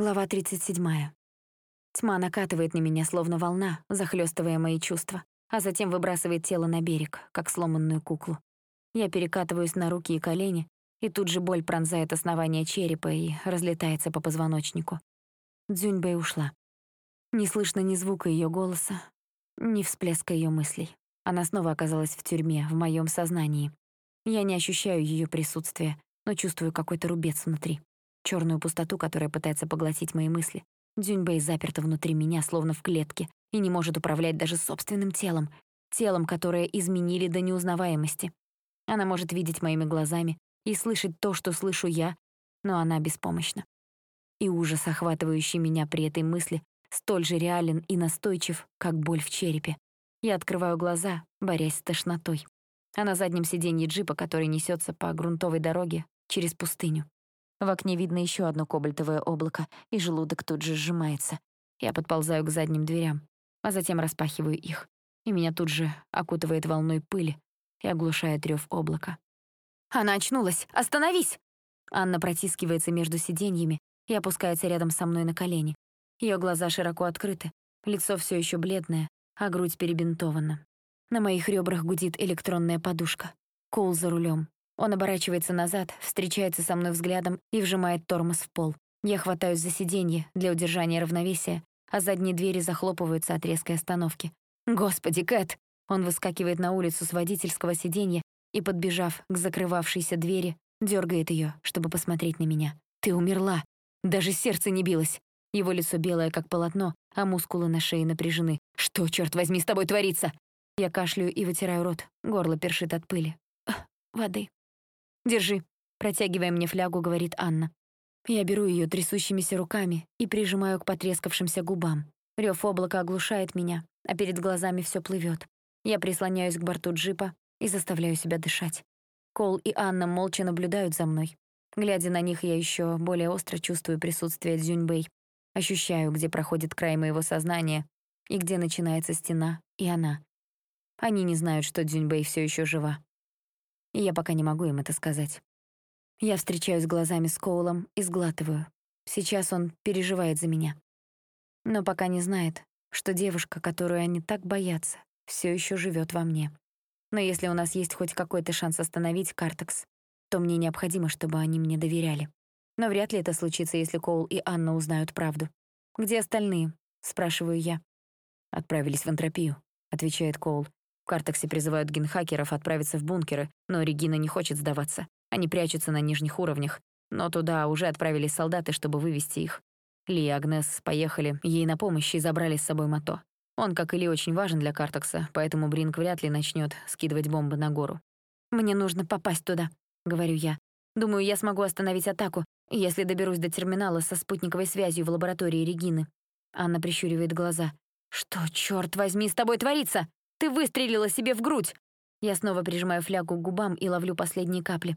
Глава 37. Тьма накатывает на меня, словно волна, захлестывая мои чувства, а затем выбрасывает тело на берег, как сломанную куклу. Я перекатываюсь на руки и колени, и тут же боль пронзает основание черепа и разлетается по позвоночнику. Дзюньбэй ушла. Не слышно ни звука ее голоса, ни всплеска ее мыслей. Она снова оказалась в тюрьме, в моем сознании. Я не ощущаю ее присутствия, но чувствую какой-то рубец внутри черную пустоту, которая пытается поглотить мои мысли. Дзюньбэй заперта внутри меня, словно в клетке, и не может управлять даже собственным телом, телом, которое изменили до неузнаваемости. Она может видеть моими глазами и слышать то, что слышу я, но она беспомощна. И ужас, охватывающий меня при этой мысли, столь же реален и настойчив, как боль в черепе. Я открываю глаза, борясь с тошнотой. А на заднем сиденье джипа, который несется по грунтовой дороге через пустыню. В окне видно еще одно кобальтовое облако, и желудок тут же сжимается. Я подползаю к задним дверям, а затем распахиваю их. И меня тут же окутывает волной пыли и оглушает рев облака. «Она очнулась! Остановись!» Анна протискивается между сиденьями и опускается рядом со мной на колени. Ее глаза широко открыты, лицо все еще бледное, а грудь перебинтована. На моих ребрах гудит электронная подушка. Коул за рулем, он оборачивается назад, встречается со мной взглядом и вжимает тормоз в пол. Я хватаюсь за сиденье для удержания равновесия, а задние двери захлопываются от резкой остановки. «Господи, Кэт!» Он выскакивает на улицу с водительского сиденья и, подбежав к закрывавшейся двери, дергает ее, чтобы посмотреть на меня. «Ты умерла! Даже сердце не билось!» Его лицо белое, как полотно, а мускулы на шее напряжены. «Что, черт возьми, с тобой творится?» Я кашляю и вытираю рот, горло першит от пыли. «Воды». «Держи», — протягивая мне флягу, говорит Анна. Я беру ее трясущимися руками и прижимаю к потрескавшимся губам. Рев облака оглушает меня, а перед глазами все плывет. Я прислоняюсь к борту джипа и заставляю себя дышать. Кол и Анна молча наблюдают за мной. Глядя на них, я еще более остро чувствую присутствие Дзюньбэй. Ощущаю, где проходит край моего сознания и где начинается стена и она. Они не знают, что Дзюньбэй все еще жива и я пока не могу им это сказать. Я встречаюсь глазами с Коулом и сглатываю. Сейчас он переживает за меня. Но пока не знает, что девушка, которую они так боятся, все еще живет во мне. Но если у нас есть хоть какой-то шанс остановить Картекс, то мне необходимо, чтобы они мне доверяли. Но вряд ли это случится, если Коул и Анна узнают правду. «Где остальные?» — спрашиваю я. «Отправились в энтропию», — отвечает Коул. Картексе призывают генхакеров отправиться в бункеры, но Регина не хочет сдаваться. Они прячутся на нижних уровнях, но туда уже отправились солдаты, чтобы вывести их. Ли и Агнес поехали ей на помощь и забрали с собой Мато. Он, как и Ли, очень важен для Картекса, поэтому Бринк вряд ли начнет скидывать бомбы на гору. «Мне нужно попасть туда», — говорю я. «Думаю, я смогу остановить атаку, если доберусь до терминала со спутниковой связью в лаборатории Регины». Анна прищуривает глаза. «Что, черт возьми, с тобой творится?» Ты выстрелила себе в грудь!» Я снова прижимаю флягу к губам и ловлю последние капли.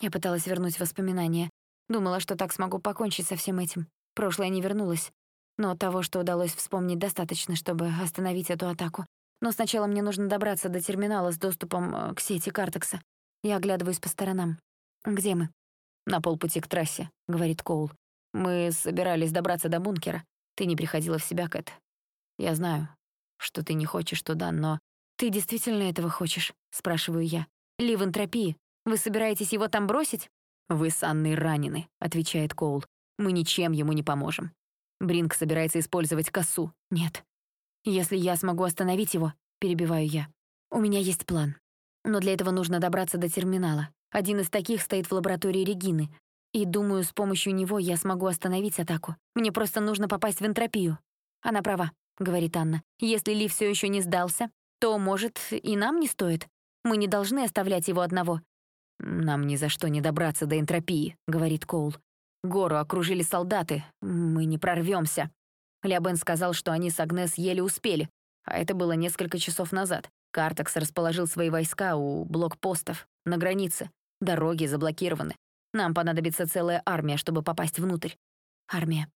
Я пыталась вернуть воспоминания. Думала, что так смогу покончить со всем этим. Прошлое не вернулось. Но того, что удалось вспомнить, достаточно, чтобы остановить эту атаку. Но сначала мне нужно добраться до терминала с доступом э, к сети Картекса. Я оглядываюсь по сторонам. «Где мы?» «На полпути к трассе», — говорит Коул. «Мы собирались добраться до бункера. Ты не приходила в себя, Кэт. Я знаю, что ты не хочешь туда, но... Ты действительно этого хочешь? Спрашиваю я. Ли в энтропии. Вы собираетесь его там бросить? Вы с Анной ранены, отвечает Коул. Мы ничем ему не поможем. Бринк собирается использовать косу. Нет. Если я смогу остановить его, перебиваю я. У меня есть план. Но для этого нужно добраться до терминала. Один из таких стоит в лаборатории Регины. И думаю, с помощью него я смогу остановить атаку. Мне просто нужно попасть в энтропию. Она права. — говорит Анна. «Если Ли все еще не сдался, то, может, и нам не стоит. Мы не должны оставлять его одного». «Нам ни за что не добраться до энтропии», — говорит Коул. «Гору окружили солдаты. Мы не прорвемся. Лябен сказал, что они с Агнес еле успели, а это было несколько часов назад. Картакс расположил свои войска у блокпостов, на границе. Дороги заблокированы. Нам понадобится целая армия, чтобы попасть внутрь. Армия.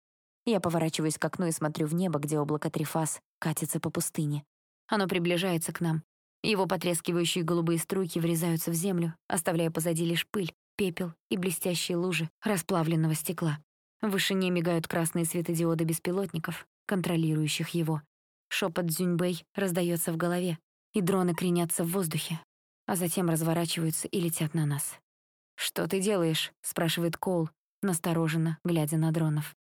Я поворачиваюсь к окну и смотрю в небо, где облако Трифас катится по пустыне. Оно приближается к нам. Его потрескивающие голубые струйки врезаются в землю, оставляя позади лишь пыль, пепел и блестящие лужи расплавленного стекла. В вышине мигают красные светодиоды беспилотников, контролирующих его. Шепот Дзюньбэй раздается в голове, и дроны кренятся в воздухе, а затем разворачиваются и летят на нас. «Что ты делаешь?» — спрашивает Коул, настороженно, глядя на дронов.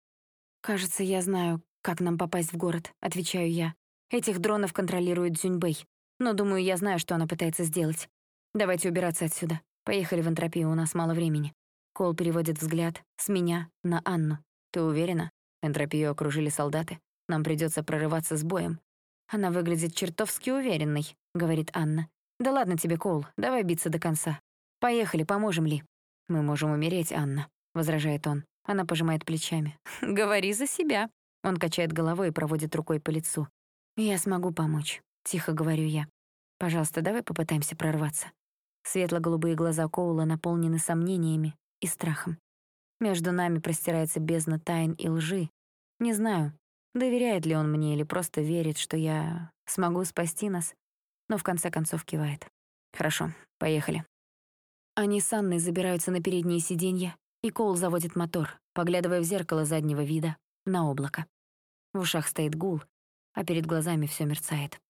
«Кажется, я знаю, как нам попасть в город», — отвечаю я. «Этих дронов контролирует Дзюньбэй, но думаю, я знаю, что она пытается сделать. Давайте убираться отсюда. Поехали в энтропию, у нас мало времени». Кол переводит взгляд с меня на Анну. «Ты уверена? Энтропию окружили солдаты. Нам придется прорываться с боем». «Она выглядит чертовски уверенной», — говорит Анна. «Да ладно тебе, Кол, давай биться до конца. Поехали, поможем Ли». «Мы можем умереть, Анна», — возражает он. Она пожимает плечами. «Говори за себя». Он качает головой и проводит рукой по лицу. «Я смогу помочь», — тихо говорю я. «Пожалуйста, давай попытаемся прорваться». Светло-голубые глаза Коула наполнены сомнениями и страхом. Между нами простирается бездна тайн и лжи. Не знаю, доверяет ли он мне или просто верит, что я смогу спасти нас, но в конце концов кивает. «Хорошо, поехали». Они с Анной забираются на передние сиденья, и Коул заводит мотор, поглядывая в зеркало заднего вида на облако. В ушах стоит гул, а перед глазами все мерцает.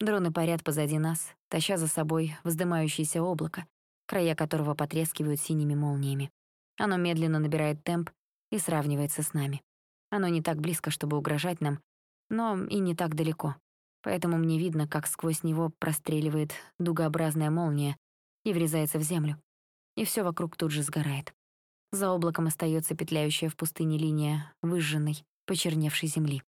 Дроны парят позади нас, таща за собой вздымающееся облако, края которого потрескивают синими молниями. Оно медленно набирает темп и сравнивается с нами. Оно не так близко, чтобы угрожать нам, но и не так далеко. Поэтому мне видно, как сквозь него простреливает дугообразная молния и врезается в землю. И все вокруг тут же сгорает. За облаком остается петляющая в пустыне линия выжженной, почерневшей земли.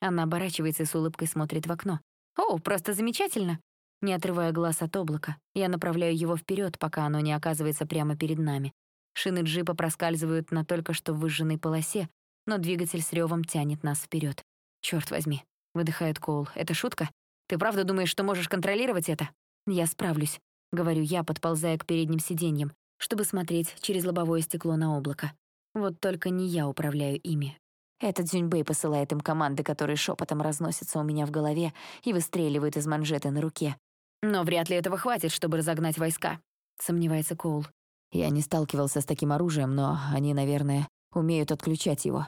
Она оборачивается и с улыбкой смотрит в окно. «О, просто замечательно!» Не отрывая глаз от облака, я направляю его вперед, пока оно не оказывается прямо перед нами. Шины джипа проскальзывают на только что выжженной полосе, но двигатель с ревом тянет нас вперед. Черт возьми, выдыхает Коул. Это шутка? Ты правда думаешь, что можешь контролировать это? Я справлюсь, говорю я, подползая к передним сиденьям, чтобы смотреть через лобовое стекло на облако. Вот только не я управляю ими. Этот Дзюньбэй посылает им команды, которые шепотом разносятся у меня в голове и выстреливают из манжеты на руке. «Но вряд ли этого хватит, чтобы разогнать войска», — сомневается Коул. «Я не сталкивался с таким оружием, но они, наверное, умеют отключать его».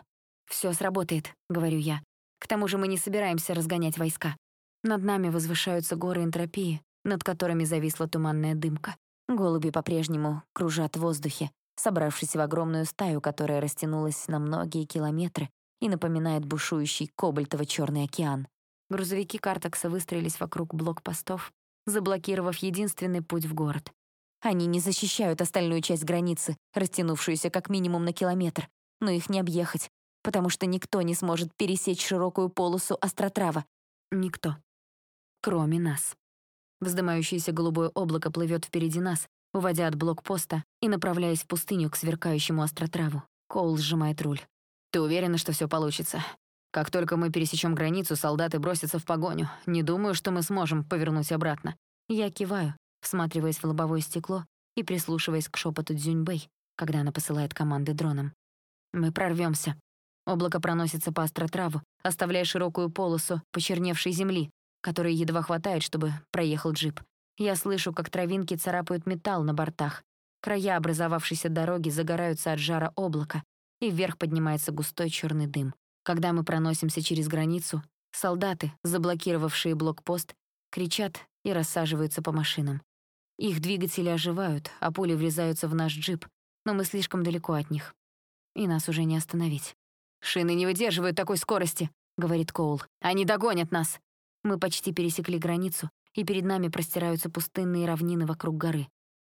«Всё сработает», — говорю я. «К тому же мы не собираемся разгонять войска. Над нами возвышаются горы энтропии, над которыми зависла туманная дымка. Голуби по-прежнему кружат в воздухе, собравшись в огромную стаю, которая растянулась на многие километры и напоминает бушующий кобальтово-черный океан. Грузовики Картакса выстроились вокруг блокпостов, заблокировав единственный путь в город. Они не защищают остальную часть границы, растянувшуюся как минимум на километр, но их не объехать, потому что никто не сможет пересечь широкую полосу остротрава. Никто. Кроме нас. Вздымающееся голубое облако плывет впереди нас, уводя от блокпоста и направляясь в пустыню к сверкающему остротраву. Коул сжимает руль. Ты уверена, что все получится? Как только мы пересечем границу, солдаты бросятся в погоню. Не думаю, что мы сможем повернуть обратно. Я киваю, всматриваясь в лобовое стекло и прислушиваясь к шепоту Дзюньбэй, когда она посылает команды дроном. Мы прорвемся. Облако проносится по остротраву, оставляя широкую полосу почерневшей земли, которой едва хватает, чтобы проехал джип. Я слышу, как травинки царапают металл на бортах. Края образовавшейся дороги загораются от жара облака, и вверх поднимается густой черный дым. Когда мы проносимся через границу, солдаты, заблокировавшие блокпост, кричат и рассаживаются по машинам. Их двигатели оживают, а пули врезаются в наш джип, но мы слишком далеко от них. И нас уже не остановить. «Шины не выдерживают такой скорости», — говорит Коул. «Они догонят нас». Мы почти пересекли границу, и перед нами простираются пустынные равнины вокруг горы.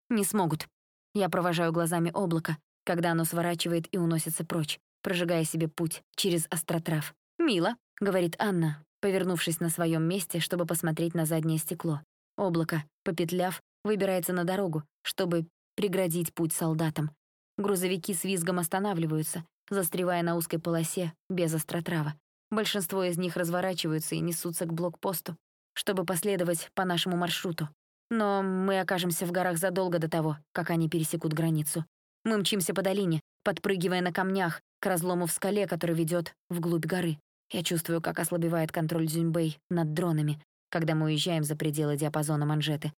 Не смогут. Я провожаю глазами облако, когда оно сворачивает и уносится прочь, прожигая себе путь через остротрав. «Мило», — говорит Анна, повернувшись на своем месте, чтобы посмотреть на заднее стекло. Облако, попетляв, выбирается на дорогу, чтобы преградить путь солдатам. Грузовики с визгом останавливаются, застревая на узкой полосе без остротрава. Большинство из них разворачиваются и несутся к блокпосту, чтобы последовать по нашему маршруту. Но мы окажемся в горах задолго до того, как они пересекут границу. Мы мчимся по долине, подпрыгивая на камнях к разлому в скале, который ведет вглубь горы. Я чувствую, как ослабевает контроль Дзюньбэй над дронами, когда мы уезжаем за пределы диапазона манжеты.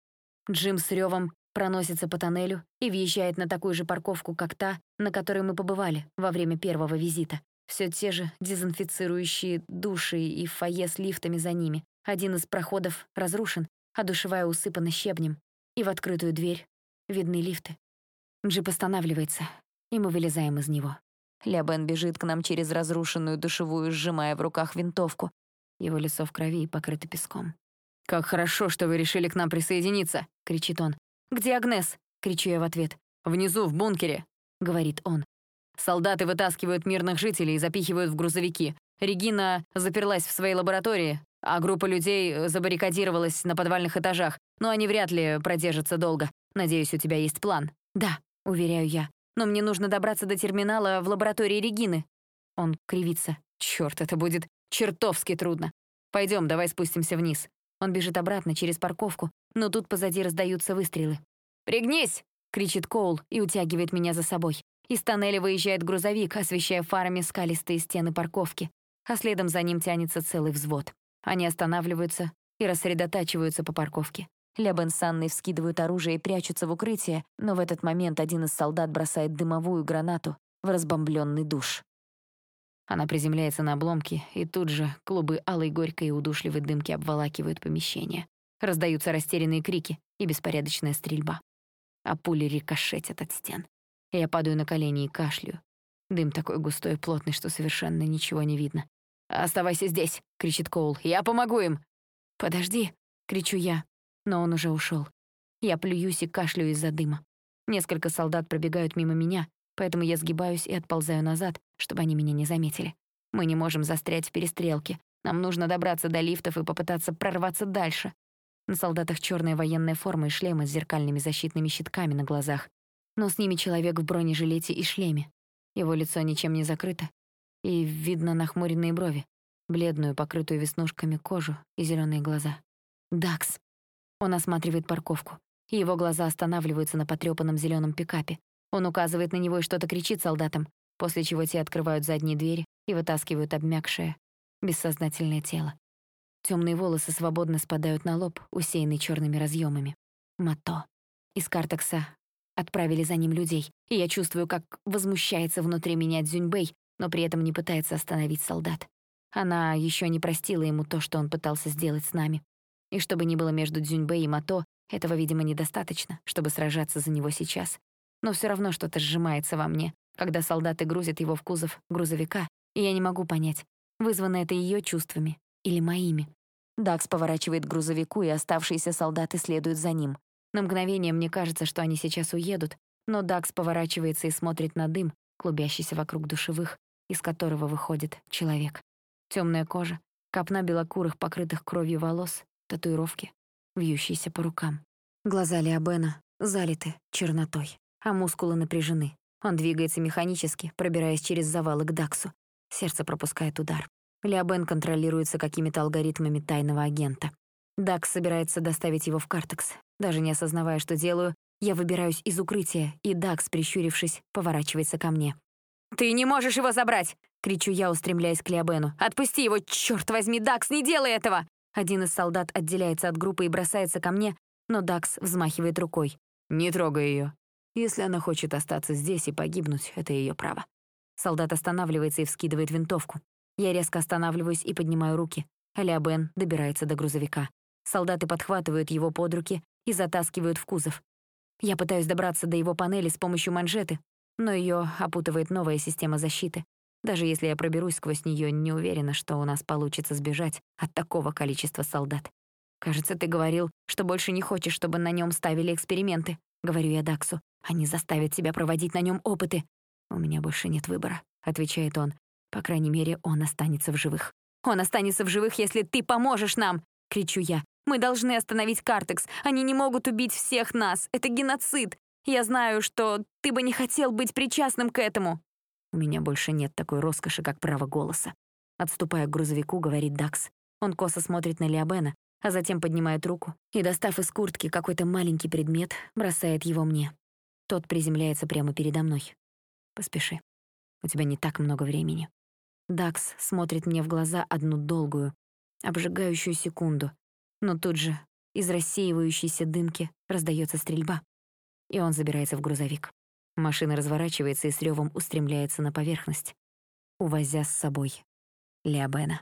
Джим с ревом проносится по тоннелю и въезжает на такую же парковку, как та, на которой мы побывали во время первого визита. Все те же дезинфицирующие души и фойе с лифтами за ними. Один из проходов разрушен, а душевая усыпана щебнем. И в открытую дверь видны лифты. Джип останавливается, и мы вылезаем из него. Лябен бежит к нам через разрушенную душевую, сжимая в руках винтовку. Его лицо в крови и покрыто песком. «Как хорошо, что вы решили к нам присоединиться!» — кричит он. «Где Агнес?» — кричу я в ответ. «Внизу, в бункере», — говорит он. Солдаты вытаскивают мирных жителей и запихивают в грузовики. Регина заперлась в своей лаборатории, а группа людей забаррикадировалась на подвальных этажах, но они вряд ли продержатся долго. Надеюсь, у тебя есть план. Да, уверяю я. Но мне нужно добраться до терминала в лаборатории Регины. Он кривится. Черт, это будет чертовски трудно. Пойдем, давай спустимся вниз. Он бежит обратно через парковку, но тут позади раздаются выстрелы. «Пригнись!» — кричит Коул и утягивает меня за собой. Из тоннеля выезжает грузовик, освещая фарами скалистые стены парковки, а следом за ним тянется целый взвод. Они останавливаются и рассредотачиваются по парковке. Лебен с Анной вскидывают оружие и прячутся в укрытие, но в этот момент один из солдат бросает дымовую гранату в разбомбленный душ. Она приземляется на обломки, и тут же клубы алой горькой и удушливой дымки обволакивают помещение. Раздаются растерянные крики и беспорядочная стрельба. А пули рикошетят от стен. Я падаю на колени и кашляю. Дым такой густой и плотный, что совершенно ничего не видно. «Оставайся здесь!» — кричит Коул. «Я помогу им!» «Подожди!» — кричу я, но он уже ушел. Я плююсь и кашляю из-за дыма. Несколько солдат пробегают мимо меня, поэтому я сгибаюсь и отползаю назад, чтобы они меня не заметили. Мы не можем застрять в перестрелке. Нам нужно добраться до лифтов и попытаться прорваться дальше. На солдатах черная военная форма и шлемы с зеркальными защитными щитками на глазах. Но с ними человек в бронежилете и шлеме. Его лицо ничем не закрыто, и видно нахмуренные брови, бледную, покрытую веснушками кожу и зеленые глаза. «Дакс!» Он осматривает парковку, его глаза останавливаются на потрёпанном зеленом пикапе. Он указывает на него и что-то кричит солдатам, после чего те открывают задние двери и вытаскивают обмякшее, бессознательное тело. Темные волосы свободно спадают на лоб, усеянный черными разъемами. Мато. Из картекса отправили за ним людей, и я чувствую, как возмущается внутри меня Дзюньбэй, но при этом не пытается остановить солдат. Она еще не простила ему то, что он пытался сделать с нами. И чтобы не было между Дзюньбэй и Мато, этого, видимо, недостаточно, чтобы сражаться за него сейчас. Но все равно что-то сжимается во мне, когда солдаты грузят его в кузов грузовика, и я не могу понять, вызвано это ее чувствами или моими. Дакс поворачивает грузовику, и оставшиеся солдаты следуют за ним. На мгновение мне кажется, что они сейчас уедут, но Дакс поворачивается и смотрит на дым, клубящийся вокруг душевых, из которого выходит человек. Темная кожа, копна белокурых, покрытых кровью волос, татуировки, вьющиеся по рукам. Глаза Леобена залиты чернотой, а мускулы напряжены. Он двигается механически, пробираясь через завалы к Даксу. Сердце пропускает удар. Леобен контролируется какими-то алгоритмами тайного агента. Дакс собирается доставить его в Картекс. Даже не осознавая, что делаю, я выбираюсь из укрытия, и Дакс, прищурившись, поворачивается ко мне. «Ты не можешь его забрать!» — кричу я, устремляясь к Леобену. «Отпусти его! Черт возьми, Дакс, не делай этого!» Один из солдат отделяется от группы и бросается ко мне, но Дакс взмахивает рукой. «Не трогай ее. Если она хочет остаться здесь и погибнуть, это ее право». Солдат останавливается и вскидывает винтовку. Я резко останавливаюсь и поднимаю руки. Леобен добирается до грузовика. Солдаты подхватывают его под руки и затаскивают в кузов. Я пытаюсь добраться до его панели с помощью манжеты, но ее опутывает новая система защиты. Даже если я проберусь сквозь нее, не уверена, что у нас получится сбежать от такого количества солдат. «Кажется, ты говорил, что больше не хочешь, чтобы на нем ставили эксперименты», — говорю я Даксу. «Они заставят тебя проводить на нем опыты». «У меня больше нет выбора», — отвечает он. «По крайней мере, он останется в живых». «Он останется в живых, если ты поможешь нам!» — кричу я. «Мы должны остановить Картекс. Они не могут убить всех нас. Это геноцид. Я знаю, что ты бы не хотел быть причастным к этому». У меня больше нет такой роскоши, как право голоса. Отступая к грузовику, говорит Дакс. Он косо смотрит на Леобена, а затем поднимает руку и, достав из куртки какой-то маленький предмет, бросает его мне. Тот приземляется прямо передо мной. «Поспеши. У тебя не так много времени». Дакс смотрит мне в глаза одну долгую, обжигающую секунду, но тут же из рассеивающейся дымки раздается стрельба и он забирается в грузовик. Машина разворачивается и с ревом устремляется на поверхность. увозя с собой Леобена.